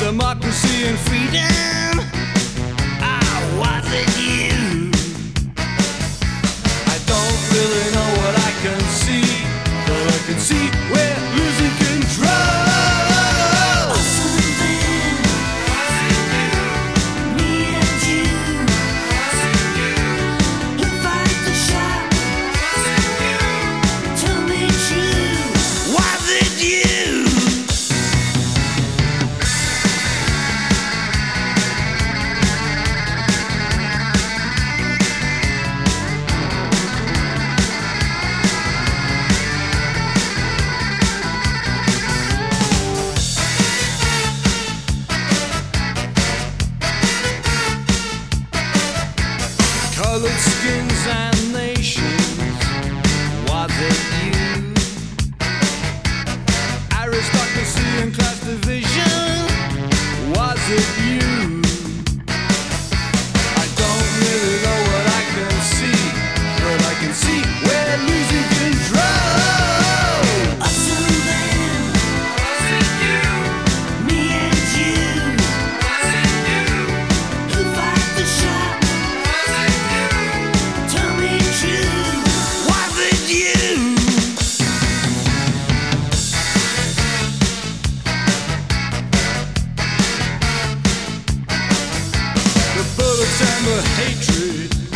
democracy and freedom. I was it you? skins and nations. Was it you? Aristocracy and class division. December hatred.